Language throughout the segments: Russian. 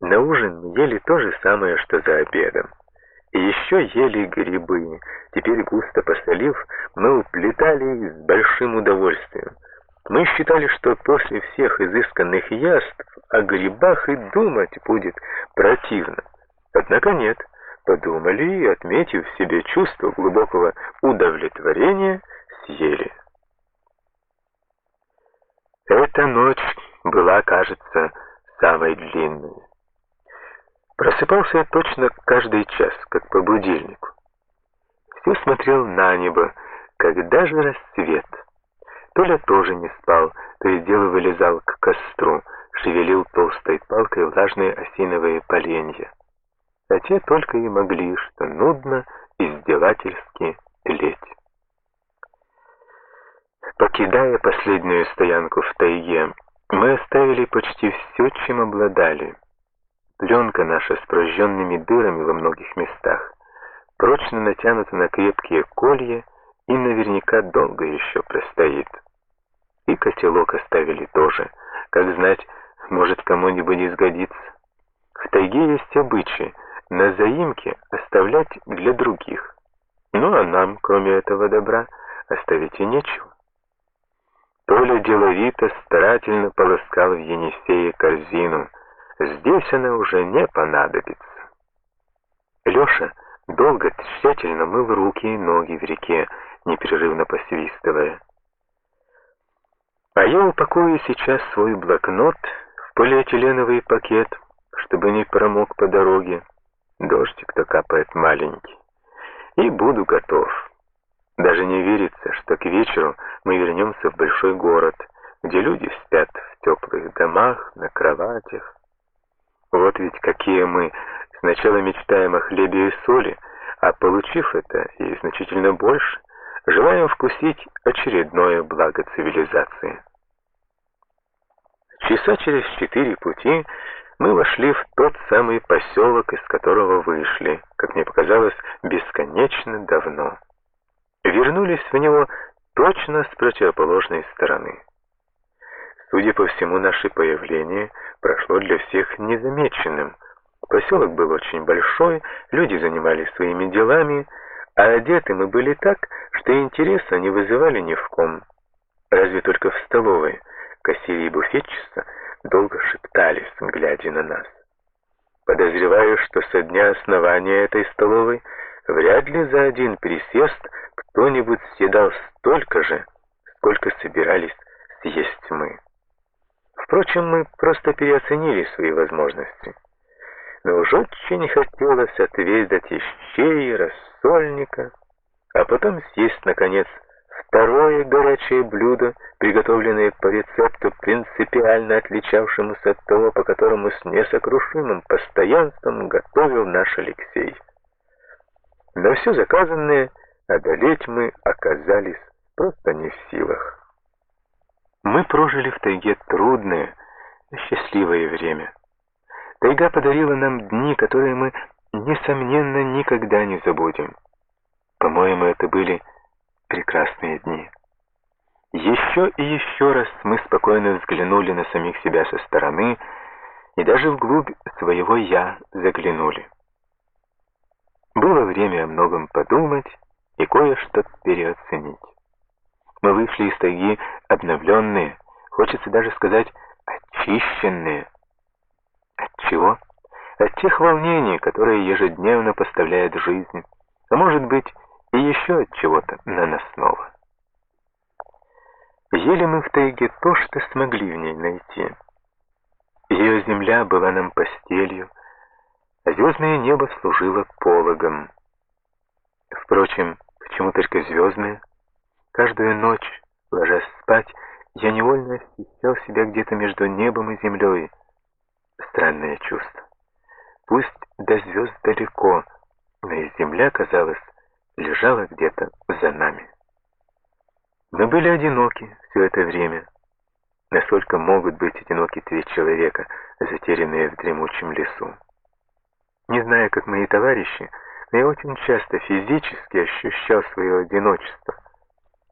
На ужин ели то же самое, что за обедом. И еще ели грибы. Теперь, густо посолив, мы уплетали их с большим удовольствием. Мы считали, что после всех изысканных яств о грибах и думать будет противно. Однако нет, подумали и, отметив в себе чувство глубокого удовлетворения, съели. Эта ночь была, кажется, самой длинной. Просыпался я точно каждый час, как по будильнику. Все смотрел на небо, когда же рассвет. Толя тоже не спал, то и дело вылезал к костру, шевелил толстой палкой влажные осиновые поленья. А те только и могли, что нудно, издевательски тлеть. Покидая последнюю стоянку в тайге, мы оставили почти все, чем обладали. Пленка наша с прожженными дырами во многих местах, прочно натянута на крепкие колья и наверняка долго еще простоит. И котелок оставили тоже. Как знать, может кому-нибудь изгодится. В тайге есть обычаи на заимке оставлять для других. Ну а нам, кроме этого добра, оставить и нечего. Толя деловито, старательно полоскал в Енисее корзину. Здесь она уже не понадобится. Леша долго тщательно мыл руки и ноги в реке, непрерывно посвистывая. А я упакую сейчас свой блокнот в полиэтиленовый пакет, чтобы не промок по дороге. Дождик-то капает маленький. И буду готов. Даже не верится, что к вечеру мы вернемся в большой город, где люди спят в теплых домах, на кроватях. Вот ведь какие мы сначала мечтаем о хлебе и соли, а получив это и значительно больше, желаем вкусить очередное благо цивилизации. Часа через четыре пути мы вошли в тот самый поселок, из которого вышли, как мне показалось, бесконечно давно. Вернулись в него точно с противоположной стороны. Судя по всему, наше появление прошло для всех незамеченным. Поселок был очень большой, люди занимались своими делами, а одеты мы были так, что интереса не вызывали ни в ком. Разве только в столовой – Кассирия и буфетчица долго шептались, глядя на нас. Подозреваю, что со дня основания этой столовой вряд ли за один присест кто-нибудь съедал столько же, сколько собирались съесть мы. Впрочем, мы просто переоценили свои возможности. Но уж очень хотелось отведать щей, рассольника, а потом съесть, наконец, Второе горячее блюдо, приготовленное по рецепту, принципиально отличавшемуся от того, по которому с несокрушимым постоянством готовил наш Алексей. Но все заказанное одолеть мы оказались просто не в силах. Мы прожили в тайге трудное, счастливое время. Тайга подарила нам дни, которые мы, несомненно, никогда не забудем. По-моему, это были прекрасные дни. Еще и еще раз мы спокойно взглянули на самих себя со стороны и даже вглубь своего «я» заглянули. Было время о многом подумать и кое-что переоценить. Мы вышли из тайги обновленные, хочется даже сказать, очищенные. От чего? От тех волнений, которые ежедневно поставляет жизнь, а может быть, и еще от чего-то наносного. Ели мы в тайге то, что смогли в ней найти. Ее земля была нам постелью, а звездное небо служило пологом. Впрочем, почему только звездное? Каждую ночь, ложась спать, я невольно ощущал себя где-то между небом и землей. Странное чувство. Пусть до звезд далеко, но и земля казалась лежала где-то за нами. Мы были одиноки все это время. Насколько могут быть одиноки три человека, затерянные в дремучем лесу. Не знаю, как мои товарищи, но я очень часто физически ощущал свое одиночество.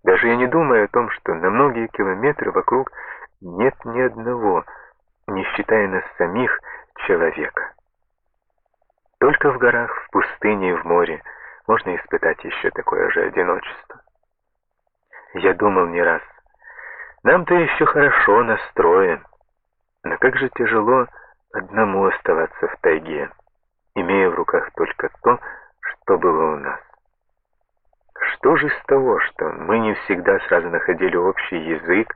Даже я не думаю о том, что на многие километры вокруг нет ни одного, не считая нас самих, человека. Только в горах, в пустыне и в море можно испытать еще такое же одиночество. Я думал не раз, нам-то еще хорошо настроен, но как же тяжело одному оставаться в тайге, имея в руках только то, что было у нас. Что же из того, что мы не всегда сразу находили общий язык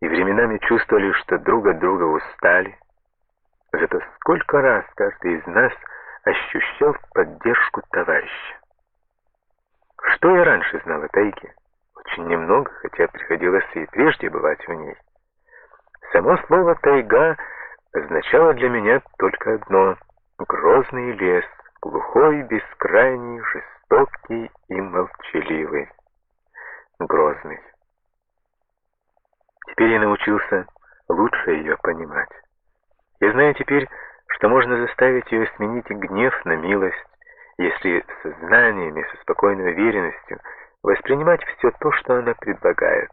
и временами чувствовали, что друг от друга устали? Зато сколько раз каждый из нас ощущал поддержку товарища. Что я раньше знал о тайге? Очень немного, хотя приходилось и прежде бывать в ней. Само слово «тайга» означало для меня только одно — грозный лес, глухой, бескрайний, жестокий и молчаливый. Грозный. Теперь я научился лучше ее понимать. Я знаю теперь, что можно заставить ее сменить гнев на милость, если со знаниями, со спокойной уверенностью воспринимать все то, что она предлагает.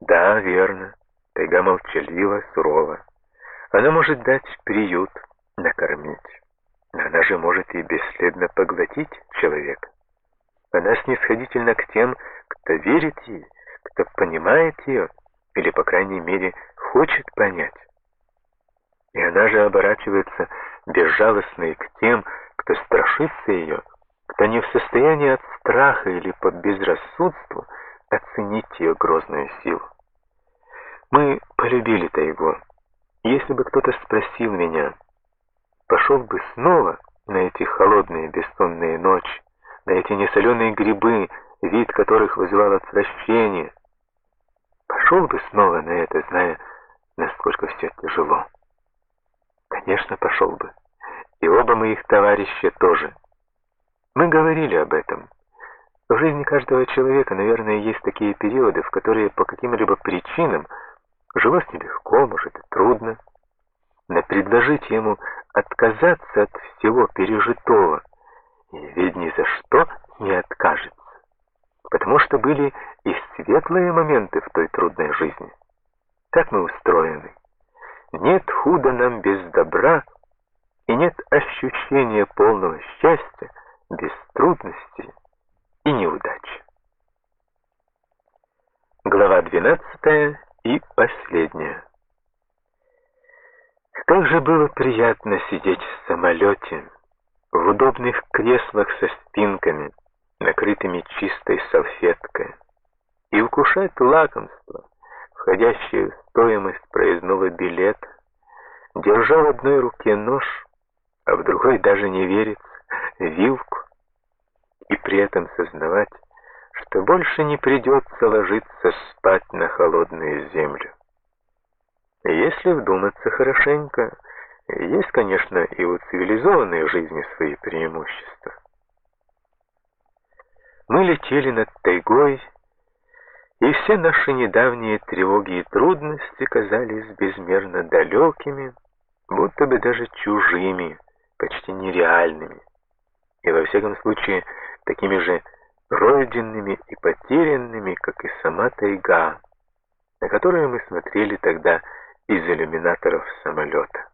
Да, верно, тайга молчалива, сурова. Она может дать приют, накормить. Она же может и бесследно поглотить человека. Она снисходительна к тем, кто верит ей, кто понимает ее, или, по крайней мере, хочет понять. И она же оборачивается безжалостной к тем, кто страшится ее, кто не в состоянии от страха или под безрассудством оценить ее грозную силу. Мы полюбили тайгу. Если бы кто-то спросил меня, пошел бы снова на эти холодные бессонные ночи, на эти несоленые грибы, вид которых вызывал отвращение, пошел бы снова на это, зная, насколько все тяжело. Конечно, пошел бы. И оба моих товарища тоже. Мы говорили об этом. В жизни каждого человека, наверное, есть такие периоды, в которые по каким-либо причинам жилось нелегко, может и трудно. Но предложить ему отказаться от всего пережитого, ведь ни за что не откажется. Потому что были и светлые моменты в той трудной жизни. Так мы устроены. Нет худа нам без добра, и нет ощущения полного счастья без трудностей и неудач. Глава 12 и последняя. Как же было приятно сидеть в самолете, в удобных креслах со спинками, накрытыми чистой салфеткой, и вкушать лакомство, входящее в стоимость проездного билета, держа в одной руке нож, а в другой даже не верится, вилку, и при этом сознавать, что больше не придется ложиться спать на холодную землю. Если вдуматься хорошенько, есть, конечно, и у цивилизованной жизни свои преимущества. Мы летели над тайгой, и все наши недавние тревоги и трудности казались безмерно далекими, будто бы даже чужими, почти нереальными, и во всяком случае такими же пройденными и потерянными, как и сама тайга, на которую мы смотрели тогда из иллюминаторов самолета.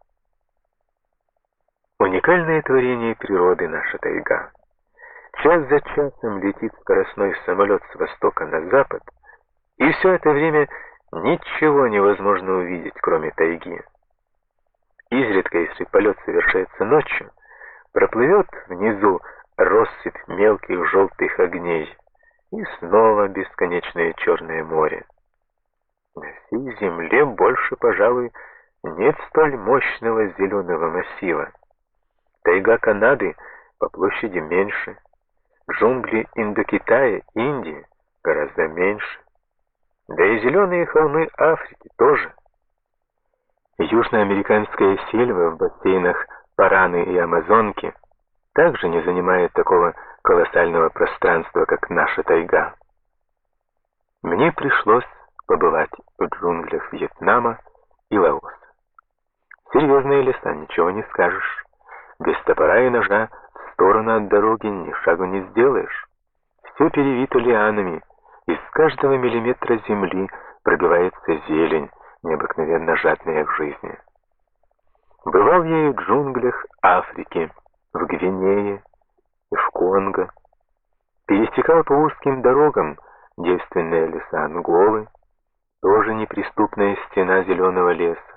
Уникальное творение природы наша тайга. Час за часом летит скоростной самолет с востока на запад, и все это время ничего невозможно увидеть, кроме тайги. Изредка, если полет совершается ночью, проплывет внизу россыпь мелких желтых огней, и снова бесконечное черное море. На всей земле больше, пожалуй, нет столь мощного зеленого массива. Тайга Канады по площади меньше, джунгли Индокитая, Индии гораздо меньше. Да и зеленые холмы Африки тоже. Южноамериканская сельва в бассейнах Параны и Амазонки также не занимает такого колоссального пространства, как наша тайга. Мне пришлось побывать в джунглях Вьетнама и Лаоса. Серьезные леса, ничего не скажешь. Без топора и ножа в сторону от дороги ни шагу не сделаешь. Все перевито лианами, из каждого миллиметра земли пробивается зелень, необыкновенно жадная к жизни. Бывал я и в джунглях Африки, в Гвинее и в Конго. Пересекал по узким дорогам девственные леса Анголы, тоже неприступная стена зеленого леса.